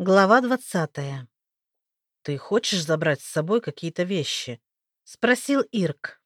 Глава двадцатая. «Ты хочешь забрать с собой какие-то вещи?» — спросил Ирк.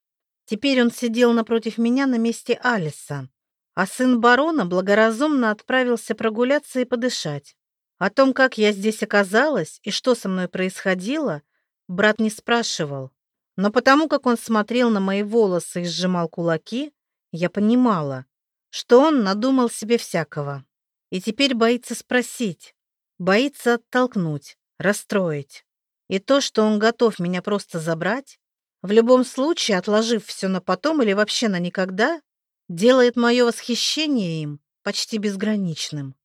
Теперь он сидел напротив меня на месте Алиса, а сын барона благоразумно отправился прогуляться и подышать. О том, как я здесь оказалась и что со мной происходило, брат не спрашивал. Но потому, как он смотрел на мои волосы и сжимал кулаки, я понимала, что он надумал себе всякого. И теперь боится спросить, Боится оттолкнуть, расстроить. И то, что он готов меня просто забрать, в любом случае, отложив все на потом или вообще на никогда, делает мое восхищение им почти безграничным.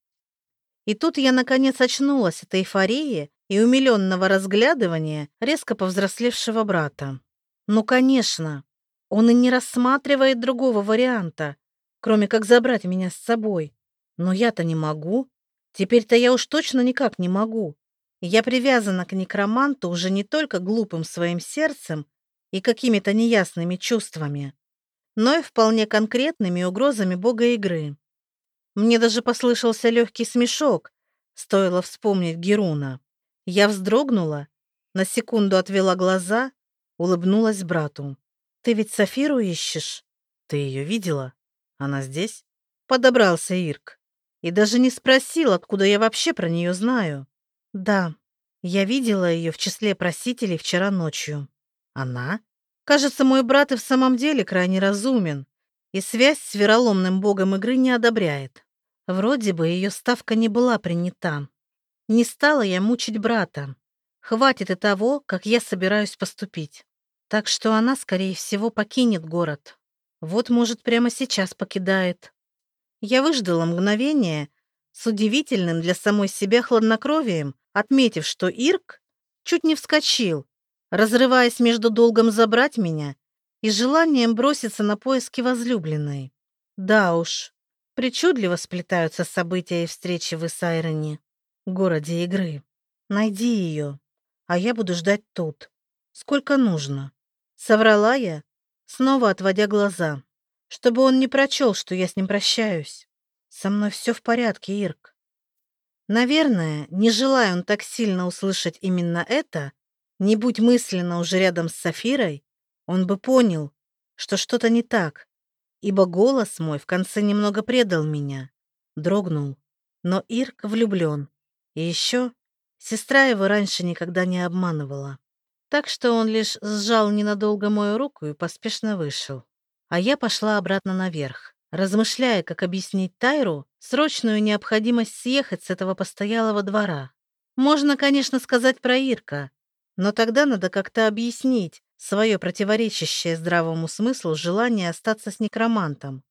И тут я, наконец, очнулась от эйфории и умиленного разглядывания резко повзрослевшего брата. Ну, конечно, он и не рассматривает другого варианта, кроме как забрать меня с собой. Но я-то не могу. Теперь-то я уж точно никак не могу. Я привязана к некроманту уже не только глупым своим сердцем и какими-то неясными чувствами, но и вполне конкретными угрозами бога игры. Мне даже послышался легкий смешок, стоило вспомнить Геруна. Я вздрогнула, на секунду отвела глаза, улыбнулась брату. «Ты ведь Сафиру ищешь?» «Ты ее видела? Она здесь?» Подобрался Ирк и даже не спросил, откуда я вообще про нее знаю. Да, я видела ее в числе просителей вчера ночью. Она? Кажется, мой брат и в самом деле крайне разумен, и связь с вероломным богом игры не одобряет. Вроде бы ее ставка не была принята. Не стала я мучить брата. Хватит и того, как я собираюсь поступить. Так что она, скорее всего, покинет город. Вот, может, прямо сейчас покидает. Я выждала мгновение с удивительным для самой себя хладнокровием, отметив, что Ирк чуть не вскочил, разрываясь между долгом забрать меня и желанием броситься на поиски возлюбленной. Да уж, причудливо сплетаются события и встречи в Исайроне, городе игры. Найди ее, а я буду ждать тут. Сколько нужно. Соврала я, снова отводя глаза чтобы он не прочел, что я с ним прощаюсь. Со мной все в порядке, Ирк. Наверное, не желая он так сильно услышать именно это, не будь мысленно уже рядом с Сафирой, он бы понял, что что-то не так, ибо голос мой в конце немного предал меня, дрогнул. Но Ирк влюблен. И еще сестра его раньше никогда не обманывала. Так что он лишь сжал ненадолго мою руку и поспешно вышел. А я пошла обратно наверх, размышляя, как объяснить Тайру срочную необходимость съехать с этого постоялого двора. Можно, конечно, сказать про Ирка, но тогда надо как-то объяснить свое противоречащее здравому смыслу желание остаться с некромантом.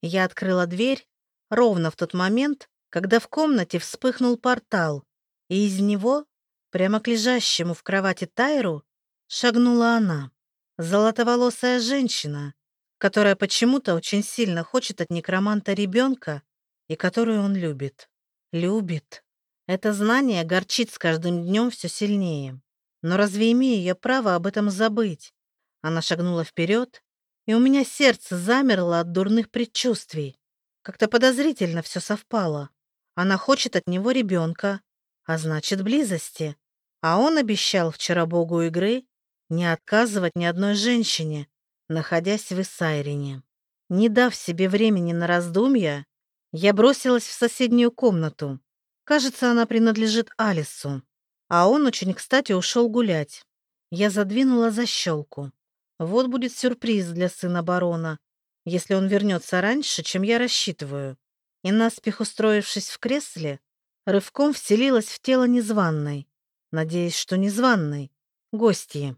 Я открыла дверь ровно в тот момент, когда в комнате вспыхнул портал, и из него, прямо к лежащему в кровати Тайру, шагнула она, золотоволосая женщина, которая почему-то очень сильно хочет от некроманта ребенка и которую он любит. Любит. Это знание горчит с каждым днем все сильнее. Но разве имею я право об этом забыть? Она шагнула вперед, и у меня сердце замерло от дурных предчувствий. Как-то подозрительно все совпало. Она хочет от него ребенка, а значит близости. А он обещал вчера богу игры не отказывать ни одной женщине, находясь в Исайрине. Не дав себе времени на раздумья, я бросилась в соседнюю комнату. Кажется, она принадлежит Алису. А он очень кстати ушел гулять. Я задвинула защелку. Вот будет сюрприз для сына барона, если он вернется раньше, чем я рассчитываю. И наспех устроившись в кресле, рывком вселилась в тело незваной, надеясь, что незваной, гостьи.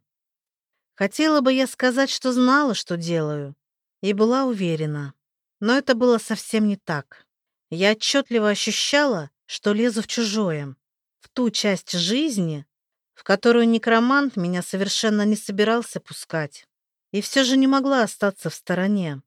Хотела бы я сказать, что знала, что делаю, и была уверена. Но это было совсем не так. Я отчетливо ощущала, что лезу в чужое, в ту часть жизни, в которую некромант меня совершенно не собирался пускать. И все же не могла остаться в стороне.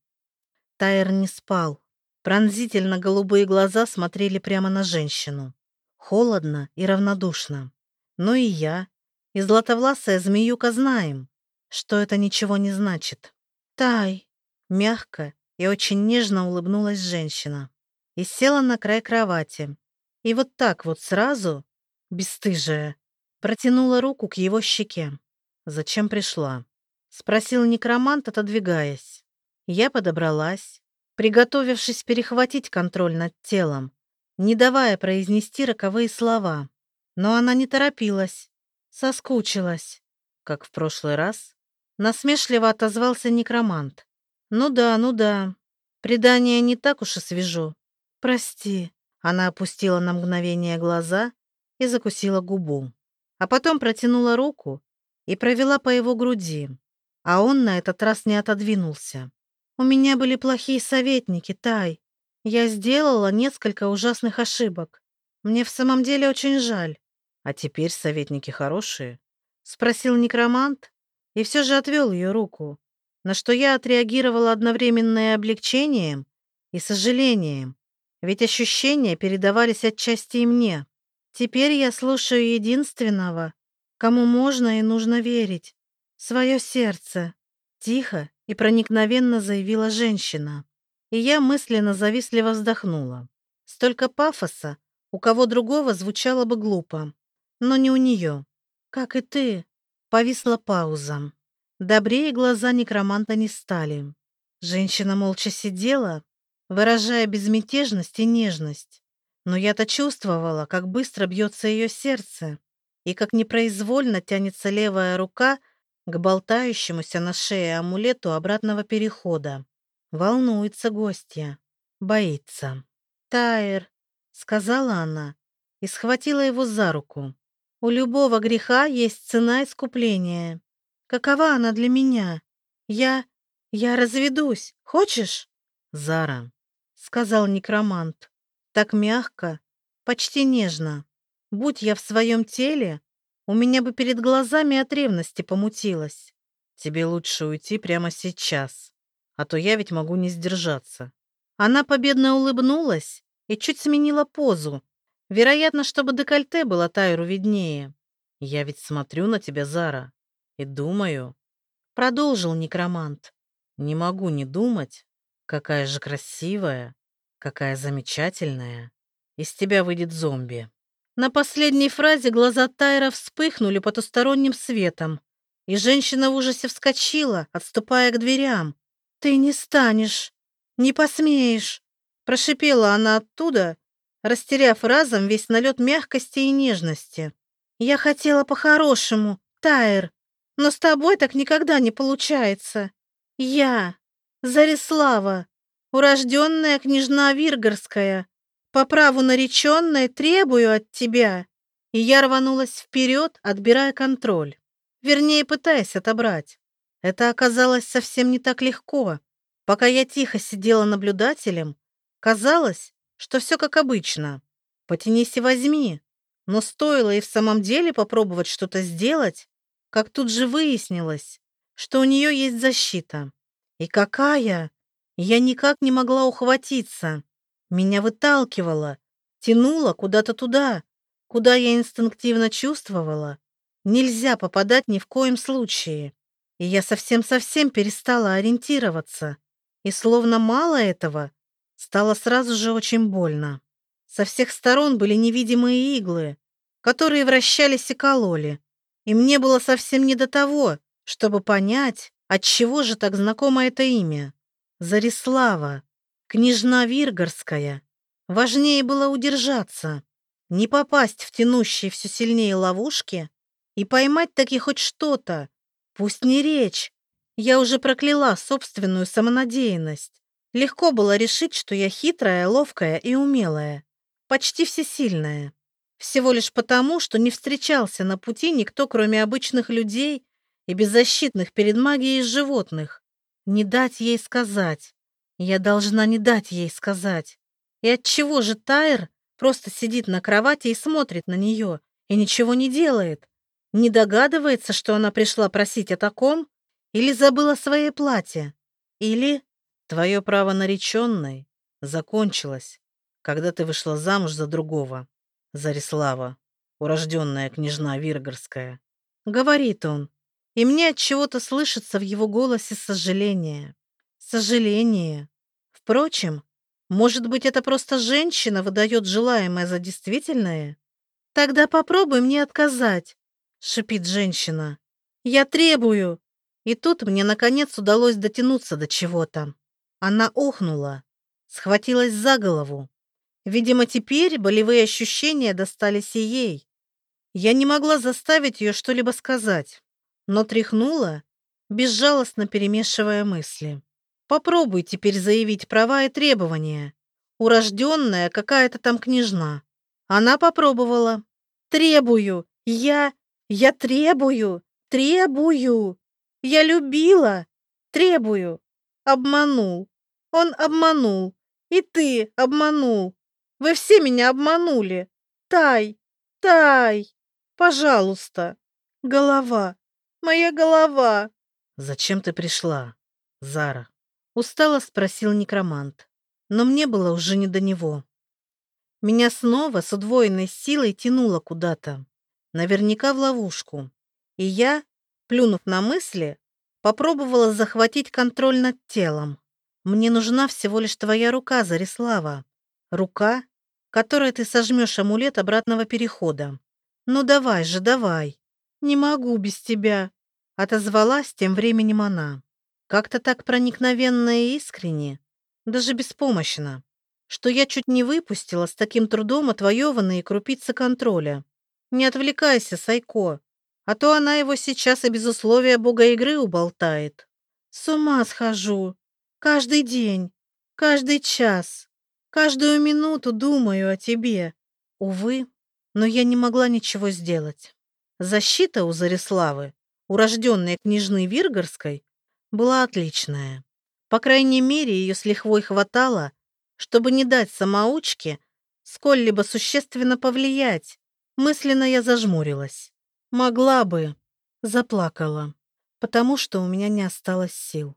Тайр не спал. Пронзительно голубые глаза смотрели прямо на женщину. Холодно и равнодушно. Но и я, и златовласая змеюка знаем, что это ничего не значит. «Тай!» — мягко и очень нежно улыбнулась женщина и села на край кровати. И вот так вот сразу Бесстыжая. Протянула руку к его щеке. «Зачем пришла?» Спросил некромант, отодвигаясь. Я подобралась, приготовившись перехватить контроль над телом, не давая произнести роковые слова. Но она не торопилась, соскучилась. Как в прошлый раз, насмешливо отозвался некромант. «Ну да, ну да, предание не так уж и свежо. Прости». Она опустила на мгновение глаза и закусила губу. А потом протянула руку и провела по его груди а он на этот раз не отодвинулся. У меня были плохие советники, Тай. Я сделала несколько ужасных ошибок. Мне в самом деле очень жаль. А теперь советники хорошие? Спросил некромант и все же отвел ее руку, на что я отреагировала одновременно и облегчением, и сожалением, ведь ощущения передавались отчасти и мне. Теперь я слушаю единственного, кому можно и нужно верить. «Свое сердце», — тихо и проникновенно заявила женщина. И я мысленно завистливо вздохнула. Столько пафоса у кого другого звучало бы глупо, но не у нее. «Как и ты», — повисла пауза. Добрее глаза некроманта не стали. Женщина молча сидела, выражая безмятежность и нежность. Но я-то чувствовала, как быстро бьется ее сердце и как непроизвольно тянется левая рука — к болтающемуся на шее амулету обратного перехода. Волнуется гостья. Боится. «Тайр», — сказала она и схватила его за руку. «У любого греха есть цена искупления. Какова она для меня? Я... я разведусь. Хочешь?» «Зара», — сказал некромант. Так мягко, почти нежно. Будь я в своем теле, у меня бы перед глазами от ревности помутилось. Тебе лучше уйти прямо сейчас, а то я ведь могу не сдержаться. Она победно улыбнулась и чуть сменила позу. Вероятно, чтобы декольте было Тайру виднее. Я ведь смотрю на тебя, Зара, и думаю... Продолжил некромант. Не могу не думать, какая же красивая, какая замечательная. Из тебя выйдет зомби. На последней фразе глаза Тайра вспыхнули потусторонним светом, и женщина в ужасе вскочила, отступая к дверям. «Ты не станешь, не посмеешь!» Прошипела она оттуда, растеряв разом весь налет мягкости и нежности. «Я хотела по-хорошему, Тайр, но с тобой так никогда не получается. Я, Зарислава, урожденная княжна Виргорская, по праву нареченной требую от тебя». И я рванулась вперед, отбирая контроль. Вернее, пытаясь отобрать. Это оказалось совсем не так легко. Пока я тихо сидела наблюдателем, казалось, что все как обычно. Потянись и возьми. Но стоило и в самом деле попробовать что-то сделать, как тут же выяснилось, что у нее есть защита. И какая? Я никак не могла ухватиться. Меня выталкивало, тянуло куда-то туда, куда я инстинктивно чувствовала. Нельзя попадать ни в коем случае. И я совсем-совсем перестала ориентироваться. И словно мало этого, стало сразу же очень больно. Со всех сторон были невидимые иглы, которые вращались и кололи. И мне было совсем не до того, чтобы понять, от чего же так знакомо это имя. Зарислава. Княжна Виргорская. Важнее было удержаться, не попасть в тянущие все сильнее ловушки и поймать таки хоть что-то. Пусть не речь. Я уже прокляла собственную самонадеянность. Легко было решить, что я хитрая, ловкая и умелая. Почти всесильная. Всего лишь потому, что не встречался на пути никто, кроме обычных людей и беззащитных перед магией животных. Не дать ей сказать. Я должна не дать ей сказать. И от чего же Тайр просто сидит на кровати и смотрит на нее и ничего не делает? Не догадывается, что она пришла просить о таком? Или забыла свое платье? Или твое право нареченной закончилось, когда ты вышла замуж за другого, Зарислава, урожденная княжна Виргорская. Говорит он, и мне от чего-то слышится в его голосе сожаление. Сожаление. Впрочем, может быть, это просто женщина выдает желаемое за действительное? Тогда попробуй мне отказать, шипит женщина. Я требую. И тут мне наконец удалось дотянуться до чего-то. Она охнула, схватилась за голову. Видимо, теперь болевые ощущения достались и ей. Я не могла заставить ее что-либо сказать, но тряхнула, безжалостно перемешивая мысли. Попробуй теперь заявить права и требования. Урожденная какая-то там княжна. Она попробовала. Требую. Я... Я требую. Требую. Я любила. Требую. Обманул. Он обманул. И ты обманул. Вы все меня обманули. Тай. Тай. Пожалуйста. Голова. Моя голова. Зачем ты пришла, Зара? Устало спросил некромант. Но мне было уже не до него. Меня снова с удвоенной силой тянуло куда-то. Наверняка в ловушку. И я, плюнув на мысли, попробовала захватить контроль над телом. Мне нужна всего лишь твоя рука, Зарислава. Рука, которой ты сожмешь амулет обратного перехода. Ну давай же, давай. Не могу без тебя. Отозвалась тем временем она. Как-то так проникновенно и искренне, даже беспомощно, что я чуть не выпустила с таким трудом отвоеванные крупицы контроля. Не отвлекайся, Сайко, а то она его сейчас и без условия бога игры уболтает. С ума схожу. Каждый день, каждый час, каждую минуту думаю о тебе. Увы, но я не могла ничего сделать. Защита у Зариславы, урожденной княжны Виргорской, была отличная. По крайней мере, ее с лихвой хватало, чтобы не дать самоучке сколь-либо существенно повлиять. Мысленно я зажмурилась. Могла бы. Заплакала. Потому что у меня не осталось сил.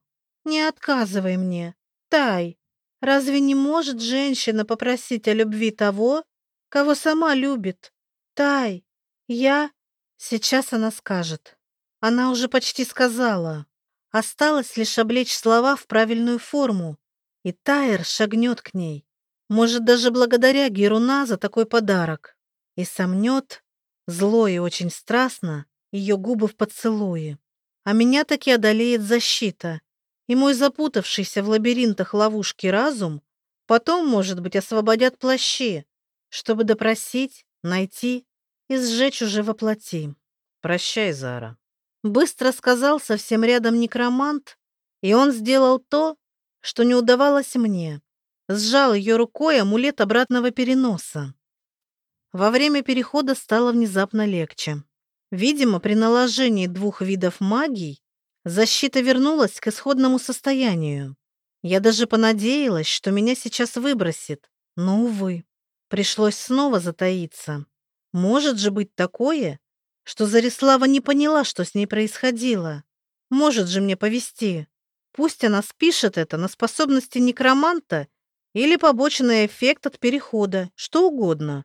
Не отказывай мне. Тай, разве не может женщина попросить о любви того, кого сама любит? Тай, я... Сейчас она скажет. Она уже почти сказала. Осталось лишь облечь слова в правильную форму, и Тайер шагнет к ней. Может, даже благодаря Геруна за такой подарок. И сомнет, зло и очень страстно, ее губы в поцелуе. А меня таки одолеет защита, и мой запутавшийся в лабиринтах ловушки разум потом, может быть, освободят плащи, чтобы допросить, найти и сжечь уже воплоти. Прощай, Зара. Быстро сказал совсем рядом некромант, и он сделал то, что не удавалось мне. Сжал ее рукой амулет обратного переноса. Во время перехода стало внезапно легче. Видимо, при наложении двух видов магий защита вернулась к исходному состоянию. Я даже понадеялась, что меня сейчас выбросит, но, увы, пришлось снова затаиться. Может же быть такое, что Зарислава не поняла, что с ней происходило. Может же мне повести. Пусть она спишет это на способности некроманта или побочный эффект от перехода, что угодно.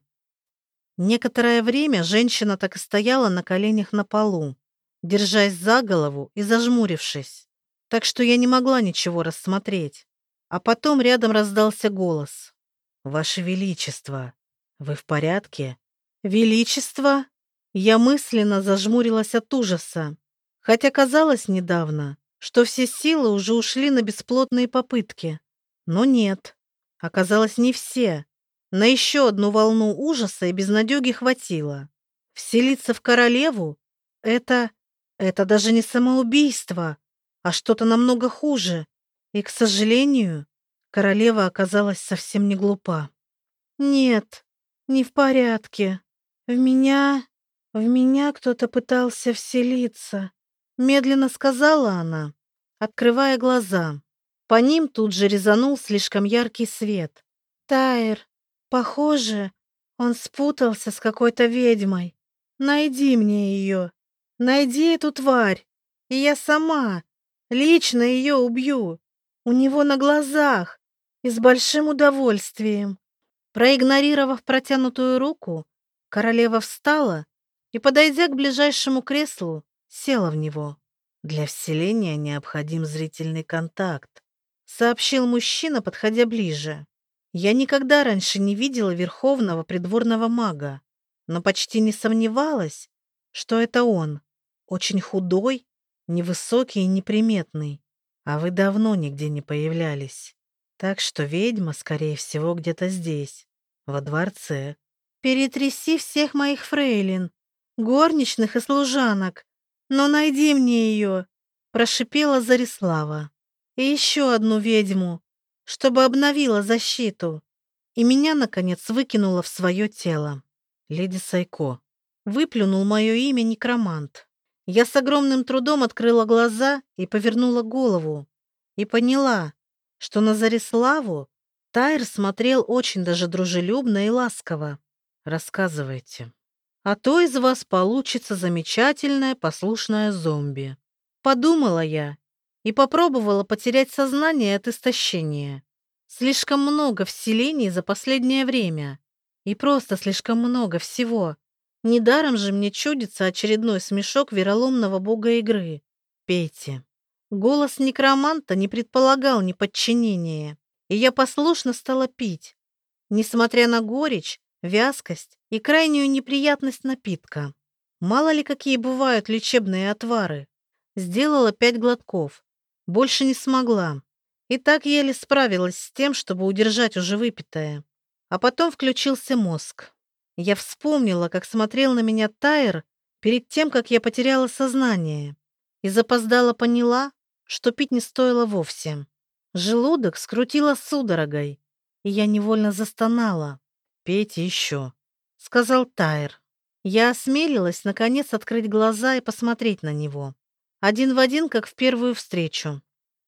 Некоторое время женщина так и стояла на коленях на полу, держась за голову и зажмурившись, так что я не могла ничего рассмотреть. А потом рядом раздался голос. «Ваше Величество, вы в порядке?» «Величество?» Я мысленно зажмурилась от ужаса, хотя казалось недавно, что все силы уже ушли на бесплотные попытки. Но нет, оказалось не все. На еще одну волну ужаса и безнадеги хватило. Вселиться в королеву — это... это даже не самоубийство, а что-то намного хуже. И, к сожалению, королева оказалась совсем не глупа. «Нет, не в порядке. В меня...» «В меня кто-то пытался вселиться», — медленно сказала она, открывая глаза. По ним тут же резанул слишком яркий свет. «Тайр, похоже, он спутался с какой-то ведьмой. Найди мне ее. Найди эту тварь, и я сама лично ее убью. У него на глазах и с большим удовольствием». Проигнорировав протянутую руку, королева встала и, подойдя к ближайшему креслу, села в него. «Для вселения необходим зрительный контакт», — сообщил мужчина, подходя ближе. «Я никогда раньше не видела верховного придворного мага, но почти не сомневалась, что это он. Очень худой, невысокий и неприметный. А вы давно нигде не появлялись. Так что ведьма, скорее всего, где-то здесь, во дворце. Перетряси всех моих фрейлин, горничных и служанок, но найди мне ее, прошипела Зарислава. И еще одну ведьму, чтобы обновила защиту. И меня, наконец, выкинула в свое тело. Леди Сайко. Выплюнул мое имя некромант. Я с огромным трудом открыла глаза и повернула голову. И поняла, что на Зариславу Тайр смотрел очень даже дружелюбно и ласково. Рассказывайте. А то из вас получится замечательная послушная зомби. Подумала я и попробовала потерять сознание от истощения. Слишком много вселений за последнее время. И просто слишком много всего. Недаром же мне чудится очередной смешок вероломного бога игры. Пейте. Голос некроманта не предполагал неподчинения, и я послушно стала пить. Несмотря на горечь, вязкость и крайнюю неприятность напитка. Мало ли какие бывают лечебные отвары. Сделала пять глотков. Больше не смогла. И так еле справилась с тем, чтобы удержать уже выпитое. А потом включился мозг. Я вспомнила, как смотрел на меня Тайр перед тем, как я потеряла сознание. И запоздала поняла, что пить не стоило вовсе. Желудок скрутило судорогой, и я невольно застонала. «Пейте еще», — сказал Тайр. Я осмелилась, наконец, открыть глаза и посмотреть на него. Один в один, как в первую встречу.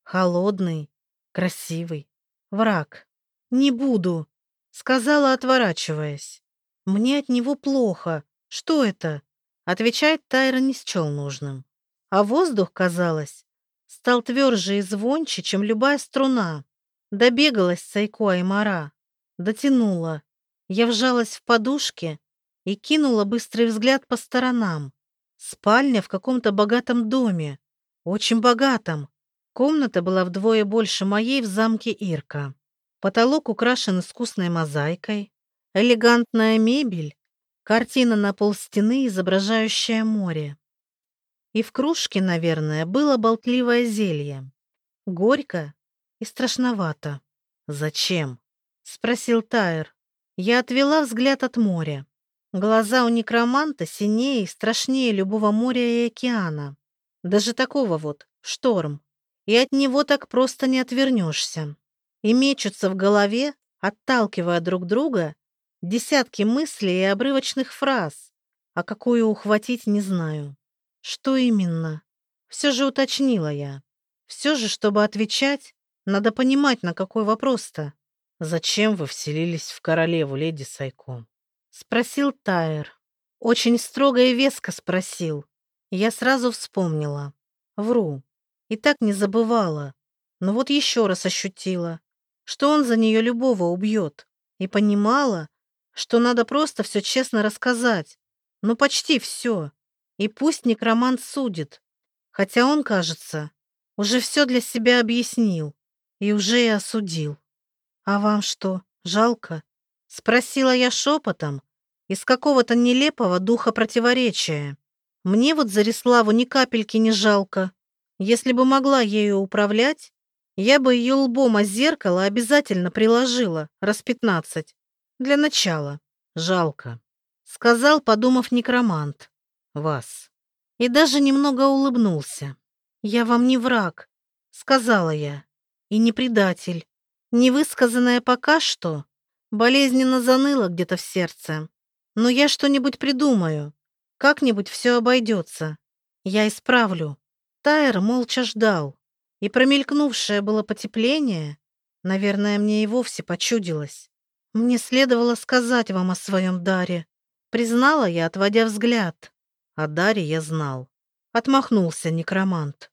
Холодный, красивый. Враг. «Не буду», — сказала, отворачиваясь. «Мне от него плохо. Что это?» Отвечать Тайра не счел нужным. А воздух, казалось, стал тверже и звонче, чем любая струна. Добегалась Сайко Аймара, дотянула. Я вжалась в подушки и кинула быстрый взгляд по сторонам. Спальня в каком-то богатом доме, очень богатом. Комната была вдвое больше моей в замке Ирка. Потолок украшен искусной мозаикой, элегантная мебель, картина на полстены, изображающая море. И в кружке, наверное, было болтливое зелье. Горько и страшновато. «Зачем?» — спросил Тайр. Я отвела взгляд от моря. Глаза у некроманта синее и страшнее любого моря и океана. Даже такого вот, шторм. И от него так просто не отвернешься. И мечутся в голове, отталкивая друг друга, десятки мыслей и обрывочных фраз, а какую ухватить не знаю. Что именно? Все же уточнила я. Все же, чтобы отвечать, надо понимать, на какой вопрос-то. «Зачем вы вселились в королеву, леди Сайко?» Спросил Тайер. Очень строго и веско спросил. Я сразу вспомнила. Вру. И так не забывала. Но вот еще раз ощутила, что он за нее любого убьет. И понимала, что надо просто все честно рассказать. Ну, почти все. И пусть некромант судит, хотя он, кажется, уже все для себя объяснил и уже и осудил. «А вам что, жалко?» — спросила я шепотом, из какого-то нелепого духа противоречия. Мне вот Зариславу ни капельки не жалко. Если бы могла ею управлять, я бы ее лбом о зеркало обязательно приложила, раз пятнадцать. Для начала. Жалко. Сказал, подумав некромант вас. И даже немного улыбнулся. «Я вам не враг», — сказала я, — «и не предатель. Невысказанное пока что болезненно заныло где-то в сердце. Но я что-нибудь придумаю. Как-нибудь все обойдется. Я исправлю». Тайр молча ждал, и промелькнувшее было потепление, наверное, мне и вовсе почудилось. Мне следовало сказать вам о своем даре. Признала я, отводя взгляд. О Даре я знал. Отмахнулся некромант.